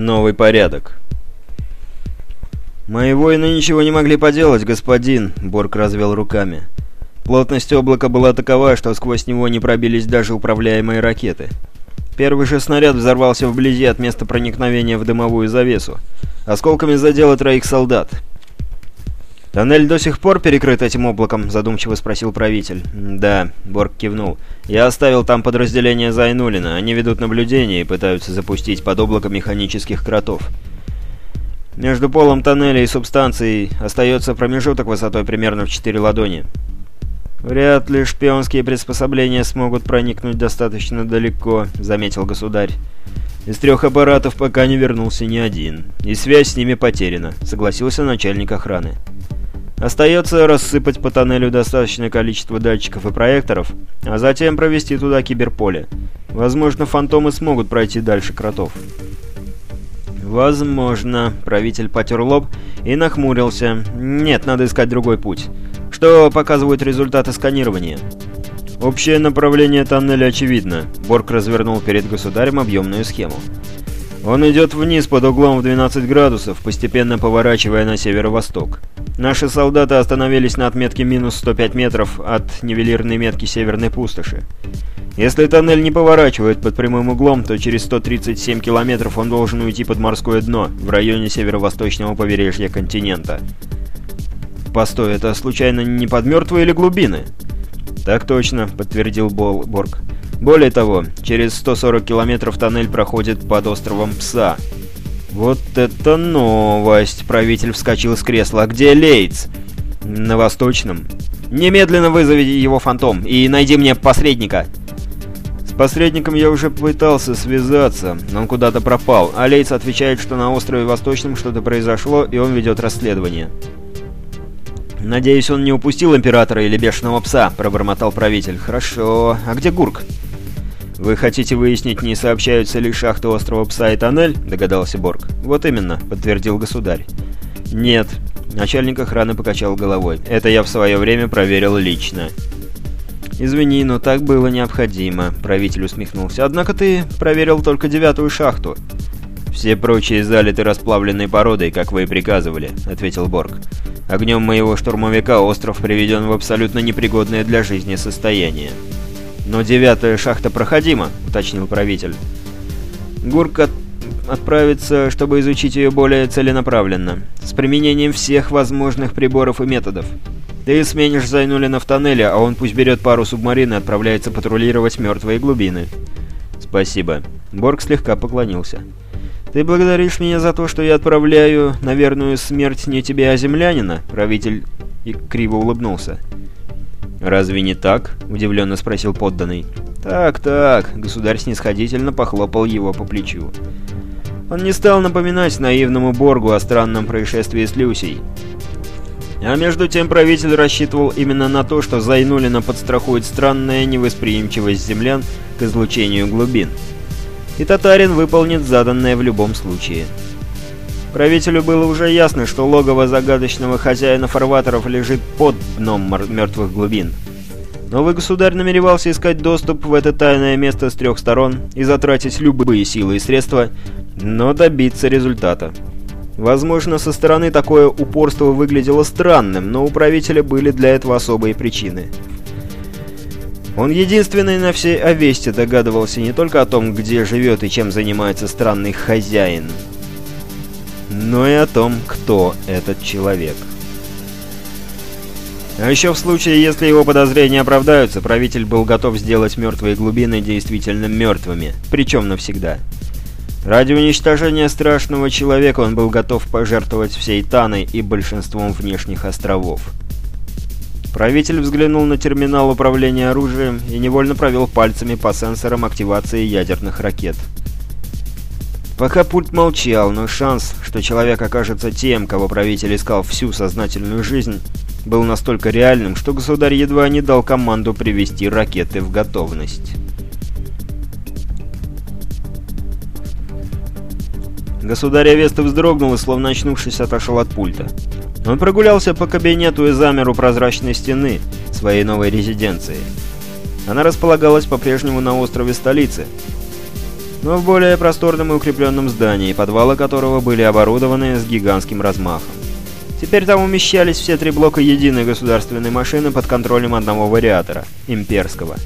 Новый порядок. «Мои воины ничего не могли поделать, господин», — Борг развел руками. Плотность облака была такова, что сквозь него не пробились даже управляемые ракеты. Первый же снаряд взорвался вблизи от места проникновения в дымовую завесу. Осколками задело троих солдат. «Тоннель до сих пор перекрыт этим облаком?» – задумчиво спросил правитель. «Да», – Борг кивнул. «Я оставил там подразделение Зайнулина. Они ведут наблюдение и пытаются запустить под облако механических кротов. Между полом тоннеля и субстанцией остается промежуток высотой примерно в 4 ладони. Вряд ли шпионские приспособления смогут проникнуть достаточно далеко», – заметил государь. «Из трех аппаратов пока не вернулся ни один, и связь с ними потеряна», – согласился начальник охраны. Остается рассыпать по тоннелю достаточное количество датчиков и проекторов, а затем провести туда киберполе. Возможно, фантомы смогут пройти дальше кротов. «Возможно». Правитель потер лоб и нахмурился. «Нет, надо искать другой путь. Что показывают результаты сканирования?» «Общее направление тоннеля очевидно». Борг развернул перед государем объемную схему. Он идет вниз под углом в 12 градусов, постепенно поворачивая на северо-восток. Наши солдаты остановились на отметке минус 105 метров от нивелирной метки Северной Пустоши. Если тоннель не поворачивает под прямым углом, то через 137 километров он должен уйти под морское дно, в районе северо-восточного побережья континента. Постой, это случайно не под мертвые или глубины? Так точно, подтвердил Бол Борг. Более того, через 140 километров тоннель проходит под островом Пса. Вот это новость! Правитель вскочил с кресла. Где Лейтс? На восточном. Немедленно вызови его фантом и найди мне посредника. С посредником я уже пытался связаться, но он куда-то пропал, а Лейтс отвечает, что на острове Восточном что-то произошло, и он ведет расследование. «Надеюсь, он не упустил Императора или Бешеного Пса», — пробормотал правитель. «Хорошо. А где Гурк?» «Вы хотите выяснить, не сообщаются ли шахты острова Пса и тоннель?» — догадался Борг. «Вот именно», — подтвердил государь. «Нет». Начальник охраны покачал головой. «Это я в свое время проверил лично». «Извини, но так было необходимо», — правитель усмехнулся. «Однако ты проверил только девятую шахту». «Все прочие залиты расплавленной породой, как вы и приказывали», — ответил Борг. «Огнем моего штурмовика остров приведен в абсолютно непригодное для жизни состояние». «Но девятая шахта проходима», — уточнил правитель. «Гурк от... отправится, чтобы изучить ее более целенаправленно, с применением всех возможных приборов и методов. Ты сменишь Зайнулина в тоннеле, а он пусть берет пару субмарин и отправляется патрулировать мертвые глубины». «Спасибо». Борг слегка поклонился. «Ты благодаришь меня за то, что я отправляю на верную смерть не тебе, а землянина?» Правитель и криво улыбнулся. «Разве не так?» – удивленно спросил подданный. «Так, так», – государь снисходительно похлопал его по плечу. Он не стал напоминать наивному Боргу о странном происшествии с Люсей. А между тем правитель рассчитывал именно на то, что Зайнулина подстрахует странная невосприимчивость землян к излучению глубин. И татарин выполнит заданное в любом случае. Правителю было уже ясно, что логово загадочного хозяина фарватеров лежит под дном мертвых глубин. Новый государь намеревался искать доступ в это тайное место с трех сторон и затратить любые силы и средства, но добиться результата. Возможно, со стороны такое упорство выглядело странным, но у правителя были для этого особые причины. Он единственный на всей Овесте догадывался не только о том, где живет и чем занимается странный хозяин, но и о том, кто этот человек. А еще в случае, если его подозрения оправдаются, правитель был готов сделать мертвые глубины действительно мертвыми, причем навсегда. Ради уничтожения страшного человека он был готов пожертвовать всей Таной и большинством внешних островов. Правитель взглянул на терминал управления оружием и невольно провел пальцами по сенсорам активации ядерных ракет. Пока пульт молчал, но шанс, что человек окажется тем, кого правитель искал всю сознательную жизнь, был настолько реальным, что государь едва не дал команду привести ракеты в готовность. Государь Авеста вздрогнул и, словно очнувшись, отошел от пульта. Он прогулялся по кабинету и замер у прозрачной стены своей новой резиденции. Она располагалась по-прежнему на острове столицы, но в более просторном и укрепленном здании, подвалы которого были оборудованы с гигантским размахом. Теперь там умещались все три блока единой государственной машины под контролем одного вариатора – имперского.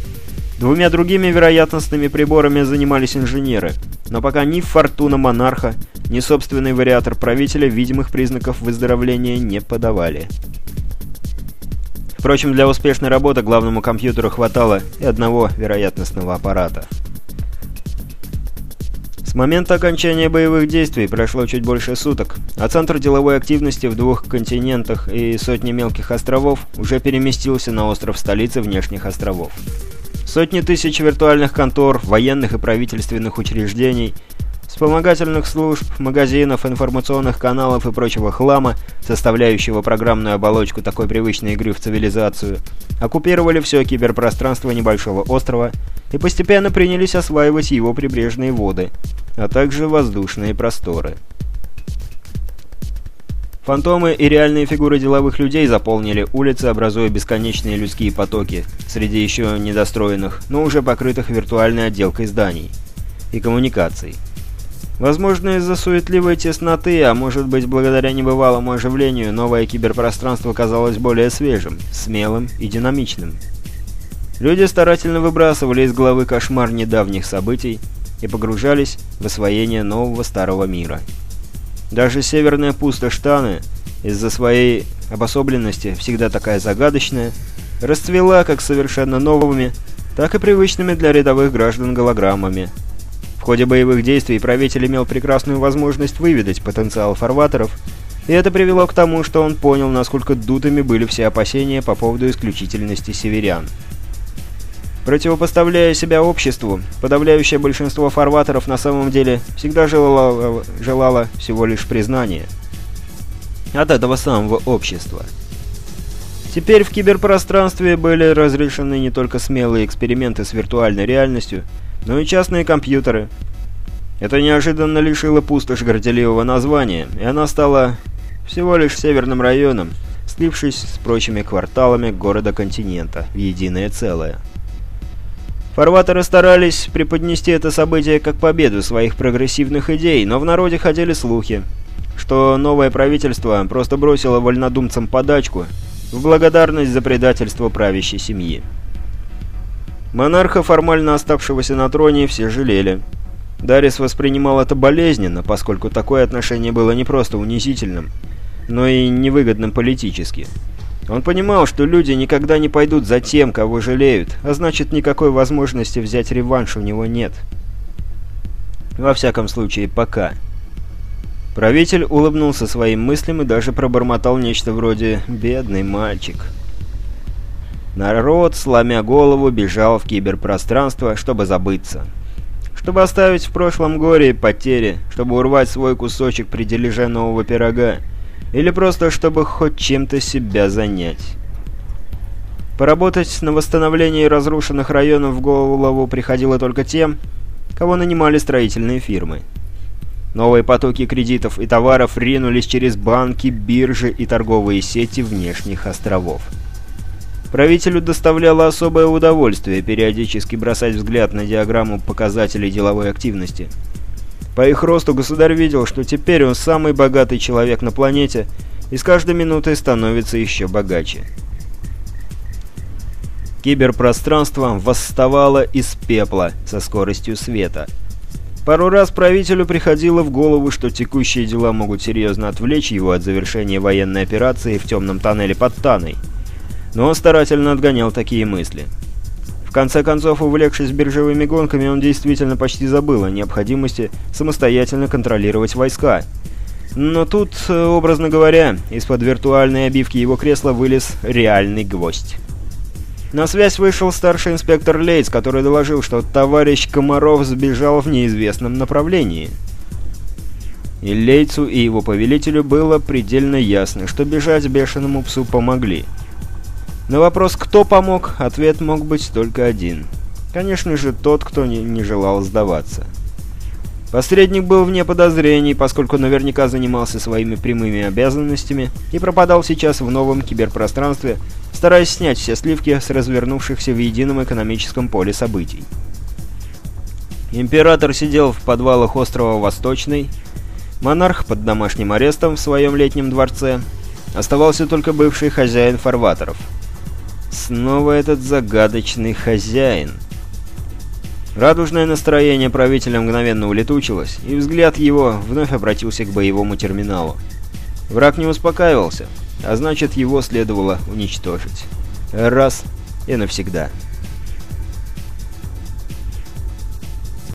Двумя другими вероятностными приборами занимались инженеры, но пока ни Фортуна Монарха, ни собственный вариатор правителя видимых признаков выздоровления не подавали. Впрочем, для успешной работы главному компьютеру хватало и одного вероятностного аппарата. С момента окончания боевых действий прошло чуть больше суток, а центр деловой активности в двух континентах и сотни мелких островов уже переместился на остров столицы внешних островов. Сотни тысяч виртуальных контор, военных и правительственных учреждений, вспомогательных служб, магазинов, информационных каналов и прочего хлама, составляющего программную оболочку такой привычной игры в цивилизацию, оккупировали все киберпространство небольшого острова и постепенно принялись осваивать его прибрежные воды, а также воздушные просторы. Фантомы и реальные фигуры деловых людей заполнили улицы, образуя бесконечные людские потоки среди еще недостроенных, но уже покрытых виртуальной отделкой зданий и коммуникаций. Возможно, из-за суетливой тесноты, а может быть, благодаря небывалому оживлению, новое киберпространство казалось более свежим, смелым и динамичным. Люди старательно выбрасывали из головы кошмар недавних событий и погружались в освоение нового старого мира. Даже северная пустошь Таны, из-за своей обособленности, всегда такая загадочная, расцвела как совершенно новыми, так и привычными для рядовых граждан голограммами. В ходе боевых действий правитель имел прекрасную возможность выведать потенциал фарватеров, и это привело к тому, что он понял, насколько дутыми были все опасения по поводу исключительности северян. Противопоставляя себя обществу, подавляющее большинство фарватеров на самом деле всегда желало, желало всего лишь признания. От этого самого общества. Теперь в киберпространстве были разрешены не только смелые эксперименты с виртуальной реальностью, но и частные компьютеры. Это неожиданно лишило пустошь горделивого названия, и она стала всего лишь северным районом, слившись с прочими кварталами города-континента в единое целое. Фарватеры старались преподнести это событие как победу своих прогрессивных идей, но в народе ходили слухи, что новое правительство просто бросило вольнодумцам подачку в благодарность за предательство правящей семьи. Монарха, формально оставшегося на троне, все жалели. Дарис воспринимал это болезненно, поскольку такое отношение было не просто унизительным, но и невыгодным политически. Он понимал, что люди никогда не пойдут за тем, кого жалеют, а значит, никакой возможности взять реванш у него нет. Во всяком случае, пока. Правитель улыбнулся своим мыслям и даже пробормотал нечто вроде «бедный мальчик». Народ, сломя голову, бежал в киберпространство, чтобы забыться. Чтобы оставить в прошлом горе и потери, чтобы урвать свой кусочек при дележе нового пирога, или просто чтобы хоть чем-то себя занять. Поработать на восстановлении разрушенных районов в голову приходило только тем, кого нанимали строительные фирмы. Новые потоки кредитов и товаров ринулись через банки, биржи и торговые сети внешних островов. Правителю доставляло особое удовольствие периодически бросать взгляд на диаграмму показателей деловой активности – по их росту государь видел, что теперь он самый богатый человек на планете и с каждой минутой становится еще богаче. Киберпространство восставало из пепла со скоростью света. Пару раз правителю приходило в голову, что текущие дела могут серьезно отвлечь его от завершения военной операции в темном тоннеле под Таной. Но старательно отгонял такие мысли конце концов, увлекшись биржевыми гонками, он действительно почти забыл о необходимости самостоятельно контролировать войска. Но тут, э, образно говоря, из-под виртуальной обивки его кресла вылез реальный гвоздь. На связь вышел старший инспектор Лейтс, который доложил, что товарищ Комаров сбежал в неизвестном направлении. И Лейцу, и его повелителю было предельно ясно, что бежать бешеному псу помогли. На вопрос «кто помог?» ответ мог быть только один. Конечно же, тот, кто не, не желал сдаваться. Посредник был вне подозрений, поскольку наверняка занимался своими прямыми обязанностями и пропадал сейчас в новом киберпространстве, стараясь снять все сливки с развернувшихся в едином экономическом поле событий. Император сидел в подвалах острова Восточный, монарх под домашним арестом в своем летнем дворце, оставался только бывший хозяин фарватеров. Снова этот загадочный хозяин. Радужное настроение правителя мгновенно улетучилось, и взгляд его вновь обратился к боевому терминалу. Враг не успокаивался, а значит его следовало уничтожить. Раз и навсегда.